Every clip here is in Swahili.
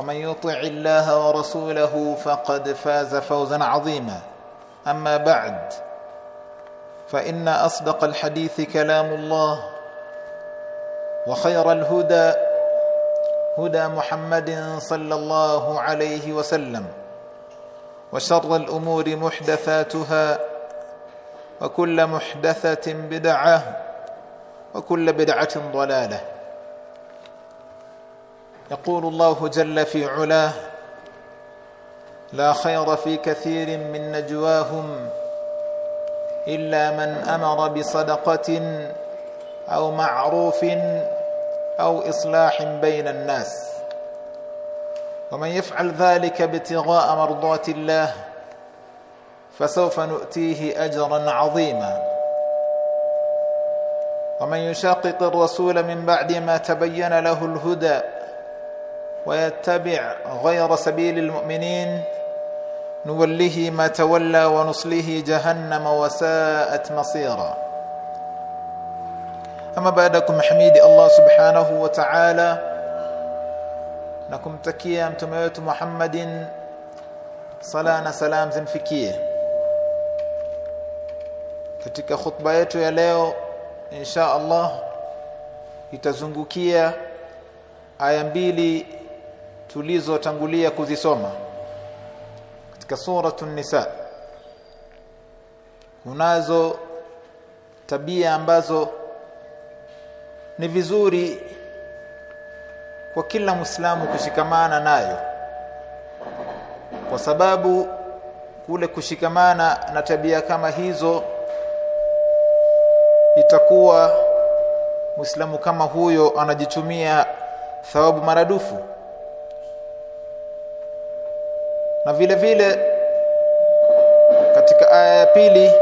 ومن يطع الله ورسوله فقد فاز فوزا عظيما. أما بعد فإن أصدق الحديث كلام الله وخير الهدى هدى محمد صلى الله عليه وسلم وشر الأمور محدثاتها وكل محدثة بدعة وكل بدعة ضلالة. يقول الله جل في علاه لا خير في كثير من نجواهم إلا من أمر بصدقة أو معروف أو إصلاح بين الناس. ومن يفعل ذلك ابتغاء مرضات الله فسوف نؤتيه اجرا عظيما. ومن يشاقق الرسول من بعد ما تبين له الهدى ويتبع غير سبيل المؤمنين نوله ما تولى ونصله جهنم وساءت مصيرا. أما بعدكم حميد الله سبحانه وتعالى. نكم تكيا متموت محمد. صلانا سلام زنفكية. ketika khutbah يا ليو إن شاء الله. itazungukia aya بيلي tulizotangulia kuzisoma. Katika suratu nisa kunazo tabia ambazo ni vizuri kwa kila Muislamu kushikamana nayo. Kwa sababu kule kushikamana na tabia kama hizo itakuwa Muislamu kama huyo anajitumia thawabu maradufu na vile vile katika aya ya pili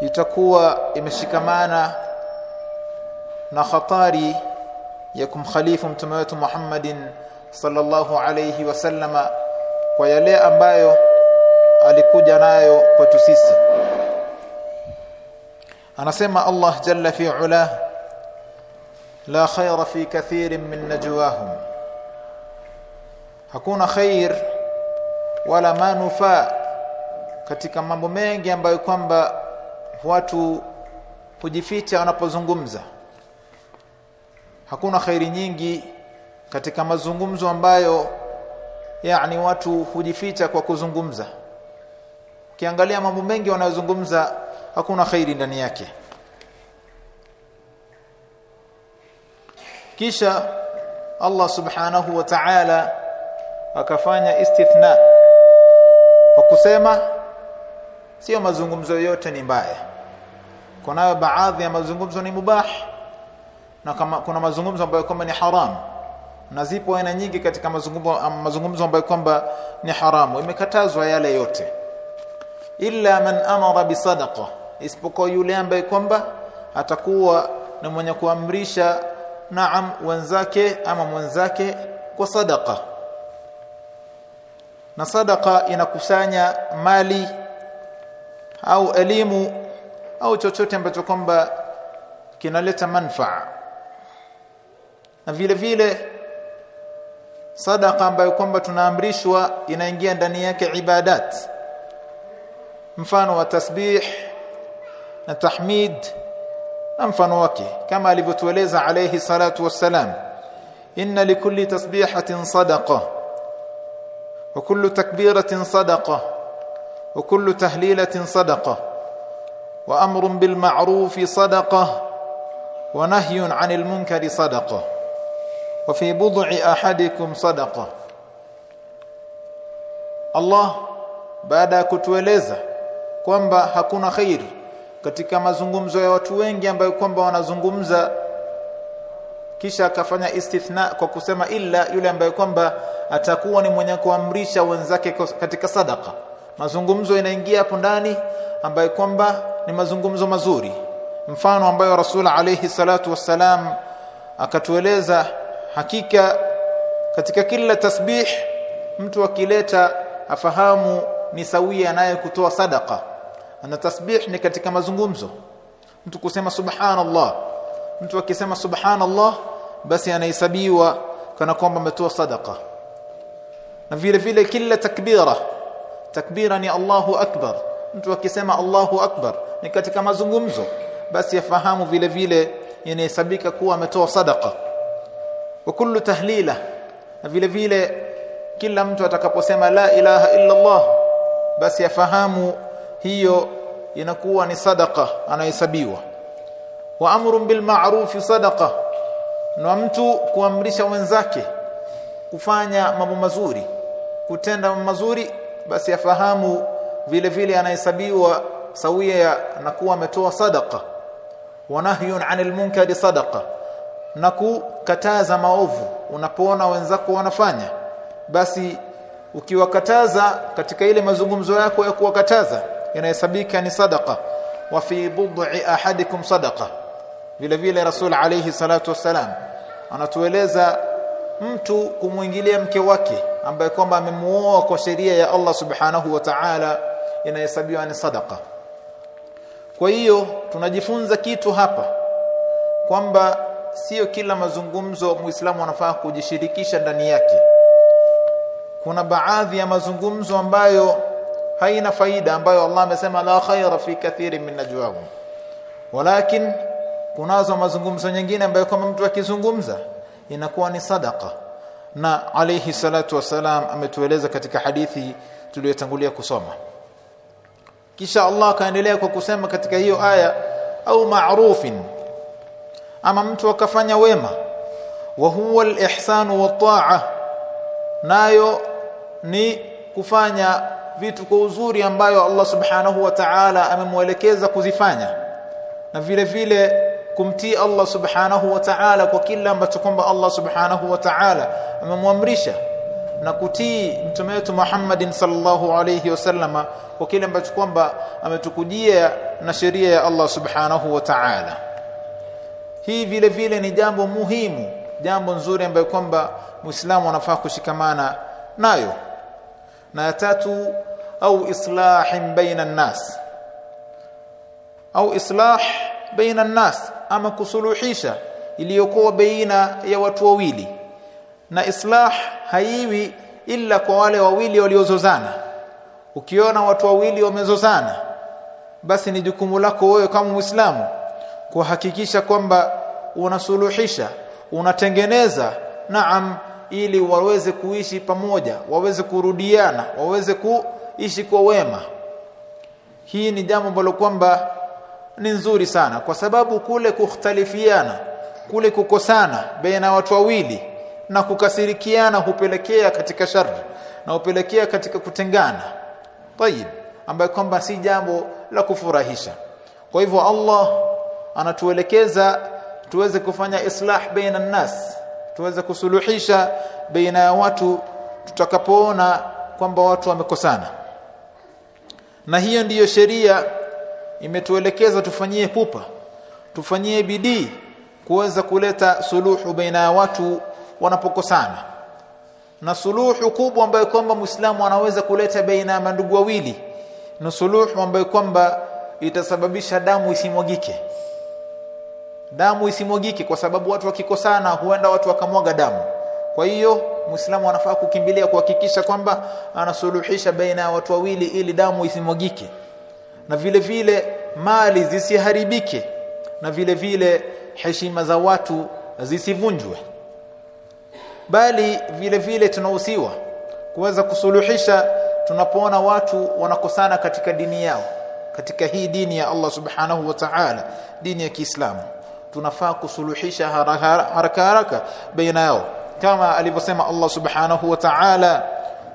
itakuwa imeshikamana na hatari ya kumkhalifu mtume wetu Muhammadin sallallahu alayhi wasallama kwa yale ambayo alikuja nayo kwetu sisi. Anasema Allah jalla fi ula la khayra fi kathirin min najwahum. Hakuna khair wala manufaa katika mambo mengi ambayo kwamba watu hujificha wanapozungumza. Hakuna khairi nyingi katika mazungumzo ambayo yani watu hujificha kwa kuzungumza. Ukiangalia mambo mengi wanayozungumza hakuna khairi ndani yake. Kisha Allah subhanahu wa ta'ala akafanya istithna kwa kusema sio mazungumzo yote ni mbaya. Kuna baadhi ya mazungumzo ni mubah na kama kuna mazungumzo ambayo kwamba ni haram. Na zipo aina nyingi katika mazungumzo mazungumzo ambayo kwamba ni haramu. Imekatazwa yale yote. Illa man amara bi sadaqa isipokuwa yule ambaye kwamba atakuwa na mwenye kuamrisha naam wenzake ama mwenzake kwa sadaqa na sadaqa inakusanya mali au elimu au chochote ambacho kwamba kinaleta manfaa. Na vile vile sadaqa ambayo kwamba tunaamrishwa inaingia ndani yake ibadat. Mfano wa tasbih na tahmid na mfano wake. Kama alivyotueleza alayhi salatu wassalam inna likulli tasbihatin sadaqa wa kullu takbiratin sadaqa wa kullu tahlilatin sadaqa wa amrun bil ma'ruf sadaqa wa nahyun 'anil munkari sadaqa wa fi bud'i ahadikum sadaqa Allah baada ya kutueleza kwamba hakuna khairi katika mazungumzo ya watu wengi ambayo kwamba wanazungumza kisha akafanya istithna kwa kusema illa yule ambaye kwamba atakuwa ni mwenye kuamrisha wenzake katika sadaka mazungumzo inaingia hapo ndani ambaye kwamba ni mazungumzo mazuri. Mfano ambayo rasul alayhi salatu wassalam akatueleza hakika katika kila tasbih mtu akileta afahamu ni sawia naye kutoa sadaka na tasbih ni katika mazungumzo. Mtu kusema subhanallah mtu akisema subhanallah basi anahesabiwa kana kwamba ametoa sadaka na vile vile kila takbira takbira ni Allahu akbar. Mtu akisema Allahu akbar ni katika mazungumzo basi yafahamu vile vile inahesabika kuwa ametoa sadaka wa kullu tahlila na vile vile kila mtu atakaposema la ilaha illa Allah basi yafahamu hiyo inakuwa ni sadaqa anahesabiwa wa amrun bil ma'ruf sadaqa. Na mtu kuamrisha wenzake kufanya mambo mazuri kutenda mambo mazuri basi afahamu vile vile anahesabiwa sawia na kuwa ametoa sadaqa. Wa nahyun 'anil munkari sadaqa. Na kukataza maovu unapoona wenzako wanafanya. Basi ukiwakataza katika ile mazungumzo yako ya kuwakataza inahesabika ni sadaqa. Wa fi bud'i ahadikum sadaqa vile vile rasul alayhi salatu wasalam anatueleza mtu kumwingilia mke wake ambaye kwamba amemuoa kwa sheria ya Allah subhanahu wa ta'ala inahesabiwa ni sadaqa. Kwa hiyo tunajifunza kitu hapa kwamba sio kila mazungumzo muislamu anafaa kujishirikisha ndani yake. Kuna baadhi ya mazungumzo ambayo haina faida ambayo Allah amesema la khaira fi kathiri min najwahum. Walakin kunazo mazungumzo nyingine ambayo kama mtu akizungumza inakuwa ni sadaqa. Na alayhi salatu wasalam ametueleza katika hadithi tuliyotangulia kusoma. Kisha Allah akaendelea kwa kusema katika hiyo aya au ma'rufin ama mtu akafanya wema wa huwa al-ihsan wa ta'a nayo ni kufanya vitu kwa uzuri ambayo Allah subhanahu wa ta'ala amemwelekeza kuzifanya. Na vile vile kumtii Allah subhanahu wa ta'ala kwa kila ambacho kwamba Allah subhanahu wa ta'ala amemwamrisha na kutii mtume wetu Muhammadin sallallahu alayhi wasallama kwa kile ambacho kwamba ametukujia na sheria ya Allah subhanahu wa ta'ala. Hii vile vile ni jambo muhimu jambo nzuri ambayo kwamba muislamu anafaa kushikamana nayo. Na ya tatu au islahin baina nas au islah baina nas ama kusuluhisha iliyokuwa baina ya watu wawili. Na islah haiwi ila kwa wale wawili waliozozana. Ukiona watu wawili wamezozana basi ni jukumu lako wewe kama muislamu kuhakikisha kwamba unasuluhisha unatengeneza naam ili waweze kuishi pamoja waweze kurudiana waweze kuishi kwa wema. Hii ni jambo ambalo kwamba ni nzuri sana kwa sababu kule kukhtalifiana kule kukosana baina watu wawili na kukasirikiana hupelekea katika shari na hupelekea katika kutengana. Tayib ambayo kwamba si jambo la kufurahisha. Kwa hivyo Allah anatuelekeza tuweze kufanya islah baina nas tuweze kusuluhisha baina ya watu tutakapoona kwamba watu wamekosana. Na hiyo ndiyo sheria imetuelekeza tufanyie pupa tufanyie bidii kuweza kuleta suluhu baina ya watu wanapokosana. Na suluhu kubwa ambayo kwamba Muislamu anaweza kuleta baina ya mandugu wawili na suluhu ambayo kwamba itasababisha damu isimwagike. Damu isimwagike kwa sababu watu wakikosana huenda watu wakamwaga damu. Kwa hiyo muislamu anafaa kukimbilia kuhakikisha kwamba anasuluhisha baina ya watu wawili ili damu isimwagike na vile vile mali zisiharibike na vile vile heshima za watu zisivunjwe. Bali vile vile tunahusiwa kuweza kusuluhisha tunapoona watu wanakosana katika dini yao katika hii dini ya Allah subhanahu wa ta'ala dini ya Kiislamu. Tunafaa kusuluhisha haraka haraka, baina yao. Kama alivyosema Allah subhanahu wa ta'ala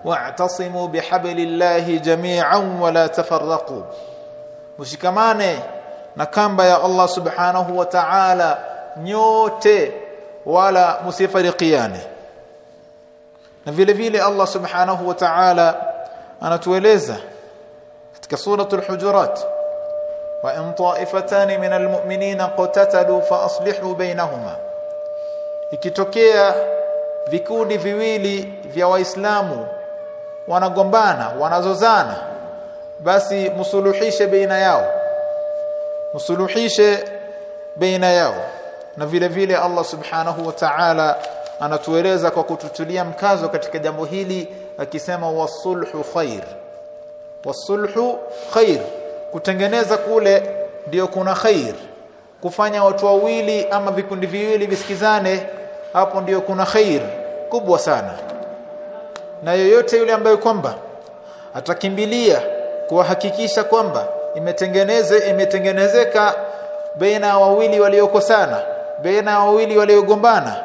wa'tasimu bihablillahi jami'an wa la tafarraqu mushikamane na kamba ya Allah subhanahu wa ta'ala nyote wala musifarikiane na vile vile Allah subhanahu wa ta'ala anatueleza katika suratul hujurat wa in ta'ifatan min almu'minina qatatalu fa aslihu bainahuma ikitokea vikundi viwili vya waislamu wanagombana wanazozana basi msuluhishe baina yao. Msuluhishe baina yao. Na vile vile Allah subhanahu wa ta'ala anatueleza kwa kututulia mkazo katika jambo hili akisema wasulhu khair. Wasulhu khair. Kutengeneza kule ndio kuna khair. Kufanya watu wawili ama vikundi viwili visikizane hapo ndiyo kuna khair kubwa sana. Na yoyote yule ambaye kwamba atakimbilia kuhakikisha kwamba imetengeneze imetengenezeka baina ya wawili waliokosana baina ya wawili waliogombana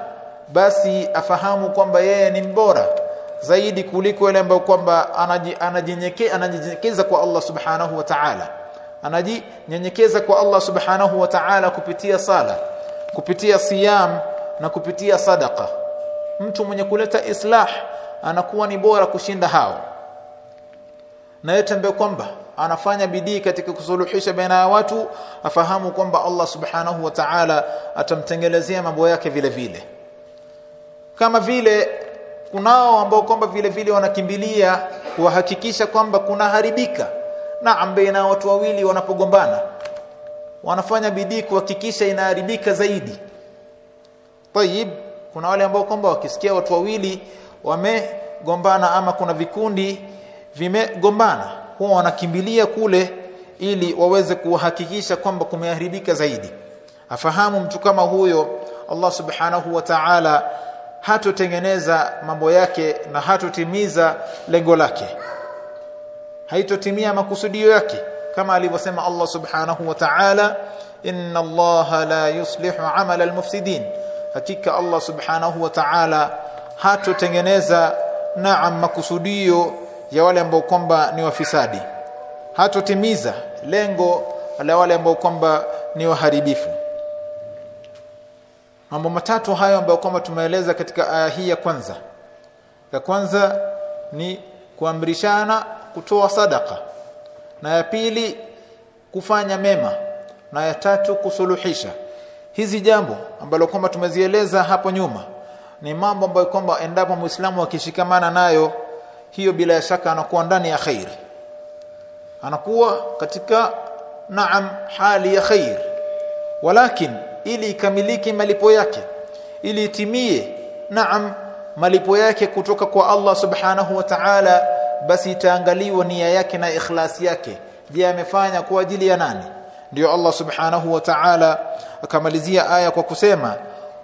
basi afahamu kwamba yeye ni mbora zaidi kuliko yule ambaye kwamba anajinyenyekeza anajinyenyekeza kwa Allah subhanahu wa ta'ala. Anajinyenyekeza kwa Allah subhanahu wa ta'ala kupitia sala kupitia siyam na kupitia sadaka mtu mwenye kuleta islah anakuwa ni bora kushinda hao na yote ambaye kwamba anafanya bidii katika kusuluhisha baina ya watu afahamu kwamba Allah subhanahu wa ta'ala atamtengelezea mambo yake vile vile. Kama vile kunao ambao kwamba vile vile wanakimbilia kuhakikisha kwamba kuna haribika na baina watu wawili wanapogombana wanafanya bidii kuhakikisha inaharibika zaidi. Tayib kuna wale ambao kwamba wakisikia watu wawili wamegombana ama kuna vikundi vimegombana huwa wanakimbilia kule ili waweze kuhakikisha kwamba kumeharibika zaidi. Afahamu mtu kama huyo Allah subhanahu wa ta'ala hatotengeneza mambo yake na hatotimiza lengo lake. Haitotimia makusudio yake kama alivyosema Allah subhanahu wa ta'ala inna Allah la yuslihu amala almufsidin. Hakika Allah subhanahu wa ta'ala hatotengeneza naam makusudio ya wale ambao kwamba ni wafisadi. Hatotimiza lengo la wale ambao kwamba ni waharibifu. Mambo matatu hayo ambayo kwamba tumeeleza katika aya hii ya kwanza. Ya kwanza ni kuamrishana kutoa sadaka na ya pili kufanya mema. Na ya tatu kusuluhisha. Hizi jambo ambalo kwamba tumezieleza hapo nyuma ni mambo ambayo kwamba endapo muislamu akishikamana nayo hiyo bila shaka anakuwa ndani ya khair. Anakuwa katika naam hali ya khair. Walakin ili ikamiliki malipo yake ili itimie naam malipo yake kutoka kwa Allah subhanahu wa ta'ala basi itaangaliwa nia yake na ikhlasi yake. Je amefanya kwa ajili ya nani? Ndio Allah subhanahu wa ta'ala akamalizia aya kwa kusema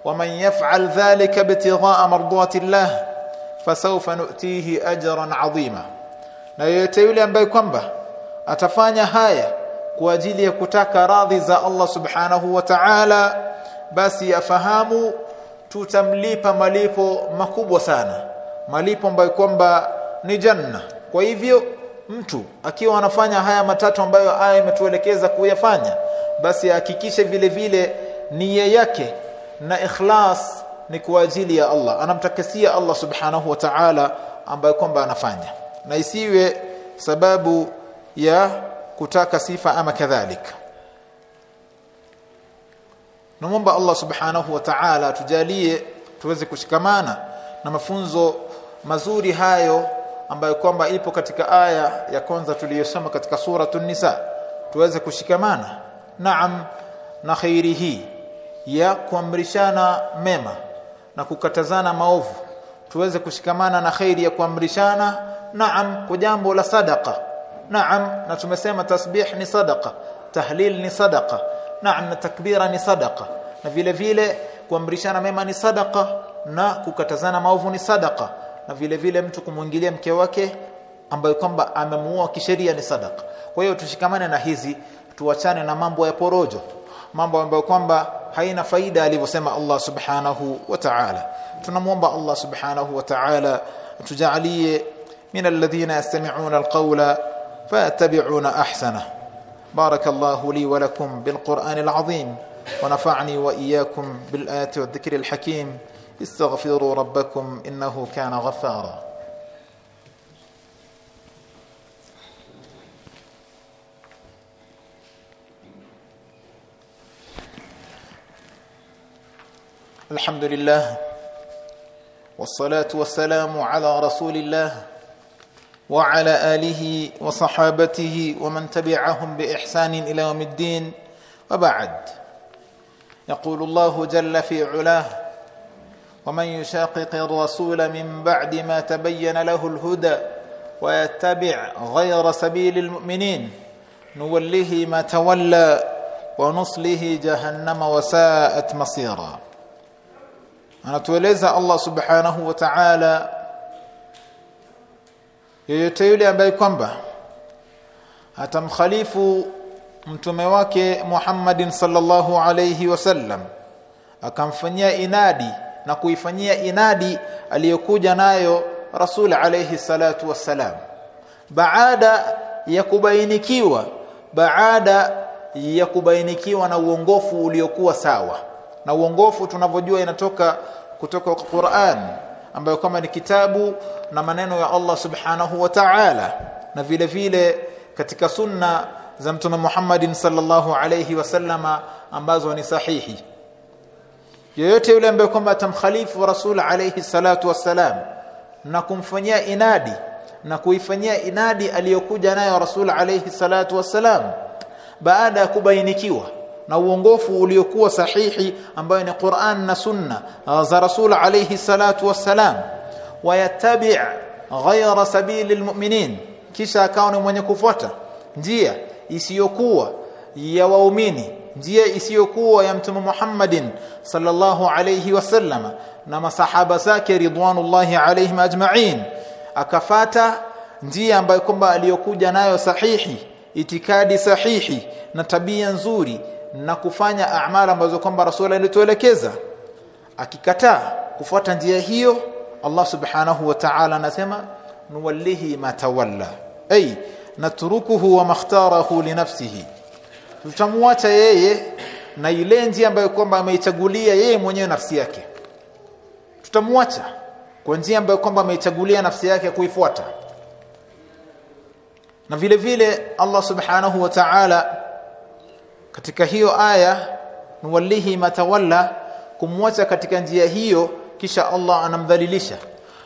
waman yaf'al dhalika bitigha'a mardati Allah fasawfa nu'tihi ajran 'azima. Na yeyote yule ambaye kwamba atafanya haya kwa ajili ya kutaka radhi za Allah subhanahu wa ta'ala basi afahamu tutamlipa malipo makubwa sana. Malipo ambayo kwamba ni janna. Kwa hivyo mtu akiwa anafanya haya matatu ambayo aya imetuelekeza kuyafanya basi hakikishe vile vile nia yake na ikhlas ni kwa ajili ya Allah. Anamtakasia Allah subhanahu wa ta'ala ambaye kwamba anafanya. Na isiwe sababu ya kutaka sifa ama kadhalika. Namomba Allah subhanahu wa ta'ala tujalie tuweze kushikamana na mafunzo mazuri hayo ambayo kwamba ipo katika aya ya kwanza tuliyosoma katika sura nisa. Tuweze kushikamana. Naam na khairi hii ya kuamrishana mema na kukatazana maovu. Tuweze kushikamana na khairi ya kuamrishana. Naam kwa jambo la sadaqa. Naam na tumesema tasbih ni sadaqa tahlil ni sadaqa. Naam na takbira ni sadaqa. Na vile vile kuamrishana mema ni sadaqa na kukatazana maovu ni sadaqa. Na vile vile mtu kumwingilia mke wake ambaye kwamba amemuoa kisheria ni sadaqa. Kwa hiyo tushikamane na hizi tuachane na mambo ya porojo. Mambo ambayo kwamba haina faida alivyosema Allah subhanahu wa ta'ala tunamuomba Allah subhanahu wa ta'ala tujalie min alladhina yastami'una alqawla fatabi'una ahsana barakallahu li wa lakum bilqur'an alazim ونفعني وإياكم بالآيات والذكر alhakim استغفروا ربكم إنه كان غفارا الحمد لله والصلاة والسلام على رسول الله وعلى آله وصحابته ومن تبعهم بإحسان إلى يوم الدين. وبعد يقول الله جل في علاه ومن يشاقق الرسول من بعد ما تبين له الهدى ويتبع غير سبيل المؤمنين نوله ما تولى ونصله جهنم وساءت مصيرا. Anatueleza Allah subhanahu wa ta'ala yeyote yule ambaye kwamba atamkhalifu mtume wake Muhammadin sallallahu alayhi wasallam akamfanyia inadi na kuifanyia inadi aliyokuja nayo Rasul alayhi salatu wassalam baada ya kubainikiwa baada ya kubainikiwa na uongofu uliokuwa sawa. Na uongofu tunavyojua inatoka kutoka kwa Qur'an ambayo kama ni kitabu na maneno ya Allah subhanahu wa ta'ala. Na vile vile katika sunna za mtume Muhammadin sallallahu alayhi wasallama ambazo ni sahihi. Yeyote yule ambaye kwamba atamkhalifu rasul alayhi salatu wassalam na kumfanyia inadi na kuifanyia inadi aliyokuja nayo rasul alayhi salatu wassalam baada ya kubainikiwa na uongofu uliokuwa sahihi ambayo ni Qur'an na Sunna za Rasul alayhi salatu wassalam. Wayatabi' ghayra sabili mu'minin. Kisha akawa ni mwenye kufuata njia isiyokuwa ya waumini njia isiyokuwa ya mtume Muhammadin sallallahu alayhi wasallama na masahaba zake ridwanullahi alayhim ajma'in. Akafata njia ambayo kwamba aliyokuja nayo sahihi itikadi sahihi na tabia nzuri na kufanya amala ambazo kwamba rasul alituelekeza. Akikataa kufuata njia hiyo Allah subhanahu wa ta'ala anasema nuwallihi ma tawalla. Ay natrukuhu wa makhtarahu li nafsihi. Tutamwacha yeye na ile njia ambayo kwamba ameichagulia yeye mwenyewe nafsi yake. Tutamwacha kwa njia ambayo kwamba ameichagulia nafsi yake kuifuata. Na vile vile Allah subhanahu wa ta'ala katika hiyo aya nuwallihi matawalla kumwacha katika njia hiyo kisha Allah anamdhalilisha.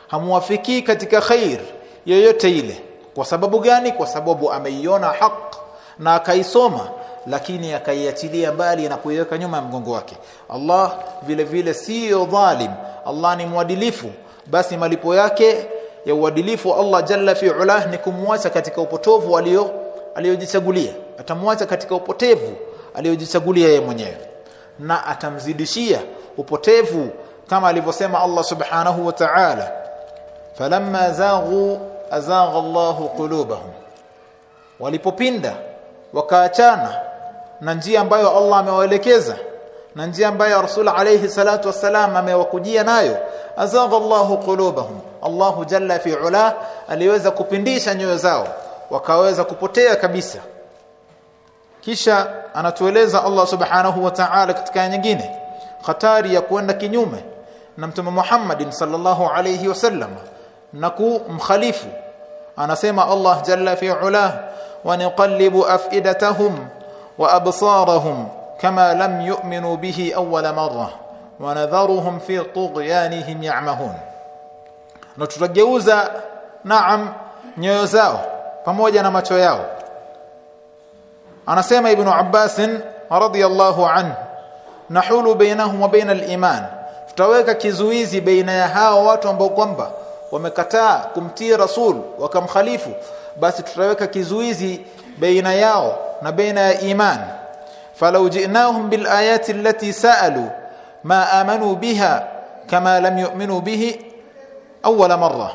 Hamuwafikii katika khair yoyote ile. Kwa sababu gani? Kwa sababu ameiona haq na akaisoma lakini akaiachilia mbali na kuiweka nyuma ya mgongo wake. Allah vile vile sio dhalim. Allah ni mwadilifu. Basi malipo yake ya uadilifu Allah jalla fi ulah ni kumwacha katika upotovu alio aliyojichagulia atamwacha katika upotevu aliyojichagulia yeye mwenyewe. Na atamzidishia upotevu kama alivyosema Allah subhanahu wa ta'ala falamma zaghu azagha Allahu qulubahum. Walipopinda wakaachana na njia ambayo Allah amewaelekeza na njia ambayo Rasul alayhi salatu wassalam amewakujia nayo azagha Allahu qulubahum. Allahu jalla fi ula aliweza kupindisha nyoyo zao wakaweza kupotea kabisa kisha anatueleza Allah subhanahu wa ta'ala katika nyingine hatari ya kwenda kinyume na mtume Muhammad sallallahu alayhi wasallam na kumkhalifu. Anasema Allah jalla fi ula wa nuqallibu afidatahum wa absarahum kama lam yu'minu bihi awwala marra wa nadharuhum fi tughyanihim ya'mahun. Na tutageuza naam nyoyo zao pamoja na macho yao anasema ibn Abbas radiyallahu anhu nahulu bainahum wa bain al-iman. Tutaweka kizuizi baina ya hao watu ambao kwamba wamekataa kumtii rasul wakamkhalifu. Basi tutaweka kizuizi baina yao na baina ya iman. Falau ji'nahum bil ayati allati sa'alu ma amanu biha kama lam yu'minu bihi awwala marra.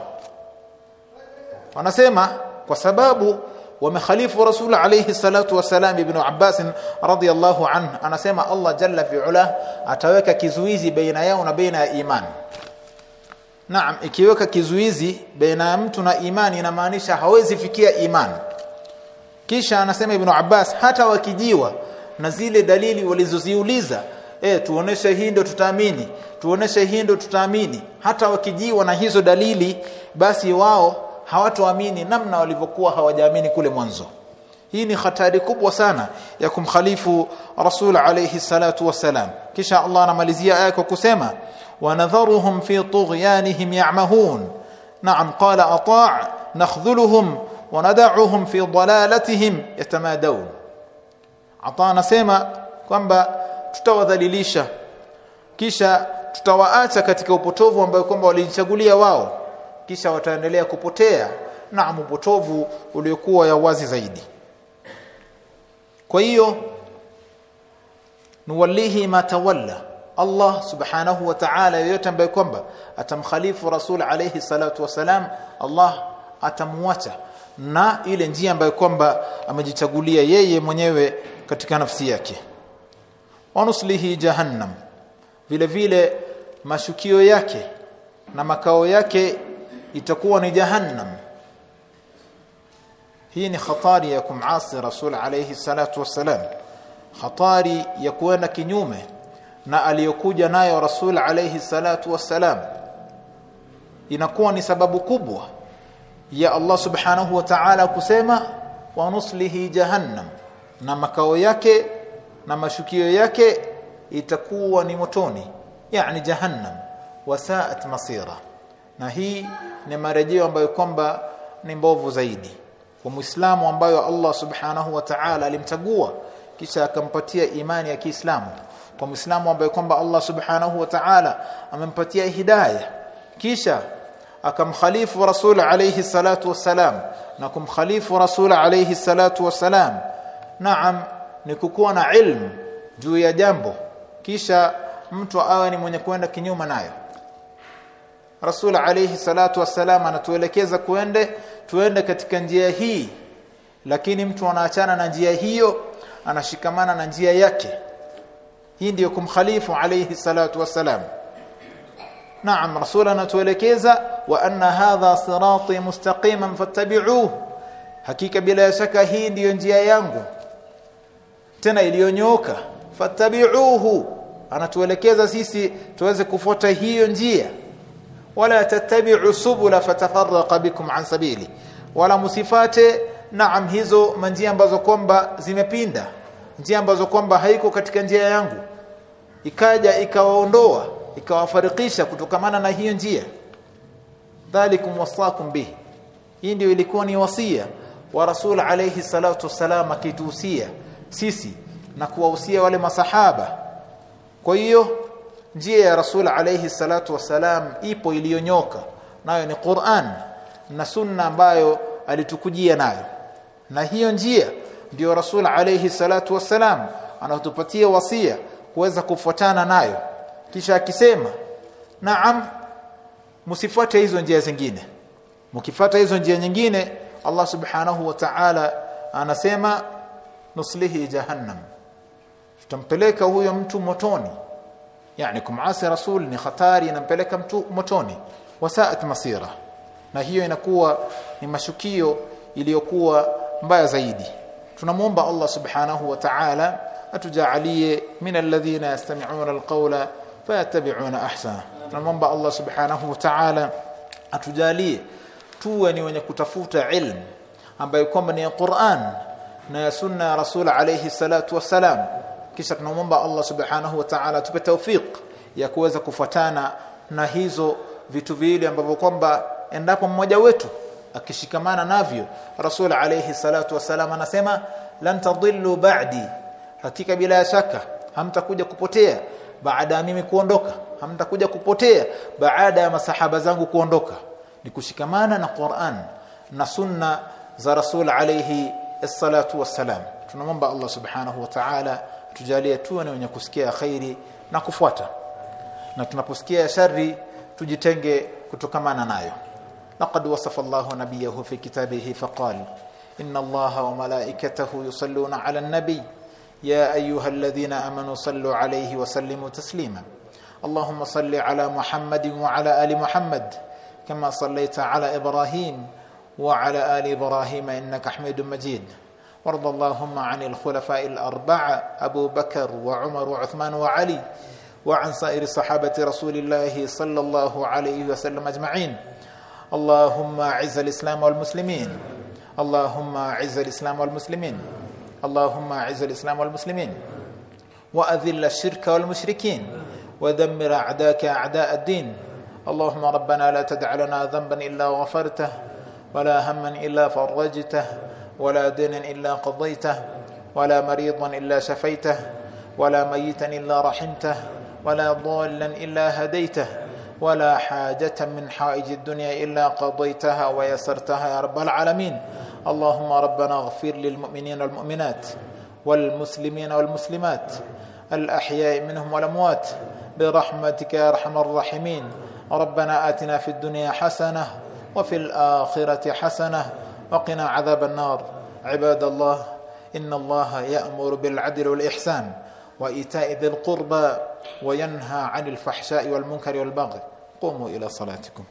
Wanasema kwa sababu wamekhalifu rasul alayhi salatu wasalam ibn Abbas radiyallahu anhu. Anasema Allah jalla fi ula ataweka kizuizi baina yao na baina ya imani Naam ikiweka kizuizi baina ya mtu na imani inamaanisha hawezi fikia imani kisha anasema ibn Abbas hata wakijiwa na zile dalili walizoziuliza eh tuoneshe hii ndio tutaamini tuoneshe hii ndio tutaamini. Hata wakijiwa na hizo dalili basi wao hawatoamini namna walivyokuwa hawajaamini kule mwanzo. Hii ni hatari kubwa sana ya kumkhalifu rasul alayhi salatu wasalam kisha Allah anamalizia aya kwa kusema wanadharuhum fi tughyanihim ya'mahun. Na'am qala ata' nakhdhuluhum wanad'uhum fi dalalatihim yatamadawun ata anasema kwamba tutawadhalilisha kisha tutawaacha katika upotovu ambao kwamba walijichagulia wao kisha wataendelea kupotea na upotovu uliokuwa ya wazi zaidi. Kwa hiyo nuwallihi ma tawalla. Allah subhanahu wa ta'ala yote ambaye kwamba atamkhalifu rasul alayhi salatu wasalam Allah atamwacha na ile njia ambayo kwamba amejichagulia yeye mwenyewe katika nafsi yake. Wanuslihi jahannam. Vile vile mashukio yake na makao yake itakuwa ni jahannam. Hii ni hatari ya kumasi rasul alayhi salatu wassalam. Hatari ya kuenda kinyume na aliyokuja nayo rasul alayhi salatu wasalam inakuwa ni sababu kubwa ya Allah subhanahu wa ta'ala kusema wa nuslihi jahannam. Na makao yake na mashukio yake itakuwa ni motoni yani jahannam. Wasaat masira. Na hii ni marejeo ambayo kwamba ni mbovu zaidi. Kwa muislamu ambayo Allah subhanahu wa ta'ala alimchagua kisha akampatia imani ya Kiislamu. Kwa muislamu ambaye kwamba Allah subhanahu wa ta'ala amempatia hidayah kisha akamkhalifu rasul alayhi salatu wassalam na kumkhalifu rasul alayhi salatu wassalam naam ni kukuwa na ilmu juu ya jambo kisha mtu awe ni mwenye kwenda kinyuma nayo Rasul alayhi salatu wassalam anatuelekeza kuende tuende katika njia hii. Lakini mtu anaachana na njia hiyo anashikamana na njia yake. Hii ndiyo kumkhalifu alayhi salatu wassalam. Naam Rasul anatuelekeza wa anna hadha sirati mustaqiman fattabi'uhu. Hakika bila shaka hii ndiyo njia yangu. Tena iliyonyooka fattabi'uhu. Anatuelekeza sisi tuweze kufuata hiyo njia wala tattabi'u subula fatafarraqa bikum an sabili wala musifate naam hizo manjia ambazo kwamba zimepinda njia ambazo kwamba haiko katika njia yangu ikaja ikawaondoa ikawafarikisha kutokamana na hiyo njia dhalikum wasakum bihi hii ndio ilikuwa ni wasia wa rasul alayhi salatu wasalam akituhusia sisi na kuwahusia wale masahaba kwa hiyo njia ya rasul alayhi salatu wasalam ipo iliyonyoka nayo ni Qur'an na sunna ambayo alitukujia nayo. Na hiyo njia ndio rasul alayhi salatu wasalam anatupatia wasia kuweza kufuatana nayo. Kisha akisema naam msifuate hizo njia zingine. Mkifuata hizo njia nyingine Allah subhanahu wa ta'ala anasema nuslihi jahannam. Tutampeleka huyo mtu motoni yani kumasi rasul ni hatari inampeleka mtu motoni. Wasaat masira. Na hiyo inakuwa ni mashukio iliyokuwa mbaya zaidi. Tunamuomba Allah subhanahu wa ta'ala atujalie min alladhina yastami'una alqawla fayattabi'una ahsana. Tunamuomba Allah subhanahu wa ta'ala atujalie tuwe ni wenye kutafuta ilmu ambayo kwamba ni Qur'an na ya sunna ya Rasul alayhi salatu wassalam kisha tunamwomba Allah subhanahu wa ta'ala tupe tawfik ya kuweza kufuatana na hizo vitu viwili ambavyo kwamba endapo mmoja wetu akishikamana navyo rasul alayhi salatu wasalam anasema lan tadillu ba'di. Hakika bila shaka hamtakuja kupotea baada ya mimi kuondoka. Hamtakuja kupotea baada ya masahaba zangu kuondoka. Ni kushikamana na Qur'an na sunna za rasul alayhi salatu wasalam tunamwomba Allah subhanahu wa ta'ala tujalie tuwe wenye kusikia khairi na kufuata na tunaposikia shari tujitenge kutokamana nayo laqad wasafa Allahu nabiyahu fi kitabihi faqal inna Allaha wa malaikatahu yusalluna 'ala an-nabi ya ayyuhalladhina amanu sallu 'alayhi wa sallimu taslima اللهم صل على محمد وعلى ال محمد كما صليت على ابراهيم وعلى ال ابراهيم انك حميد مجيد وارض اللهم عن الخلفاء الأربعة أبو بكر وعمر وعثمان وعلي وعن سائر صحابة رسول الله صلى الله عليه وسلم أجمعين. اللهم أعز الإسلام والمسلمين. اللهم أعز الإسلام والمسلمين. اللهم أعز الإسلام والمسلمين. وأذل الشرك والمشركين. ودمر أعداءك أعداء الدين. اللهم ربنا لا تدع لنا ذنبا إلا غفرته ولا هما إلا فرجته. ولا دينا إلا قضيته ولا مريضا إلا شفيته ولا ميتا إلا رحمته ولا ضالا إلا هديته ولا حاجة من حائج الدنيا إلا قضيتها ويسرتها يا رب العالمين. اللهم ربنا اغفر للمؤمنين والمؤمنات والمسلمين والمسلمات الأحياء منهم والأموات برحمتك يا أرحم الراحمين. ربنا آتنا في الدنيا حسنة وفي الآخرة حسنة وقنا عذاب النار. عباد الله إن الله يأمر بالعدل والإحسان وإيتاء ذي القربى وينهى عن الفحشاء والمنكر والبغي. قوموا إلى صلاتكم.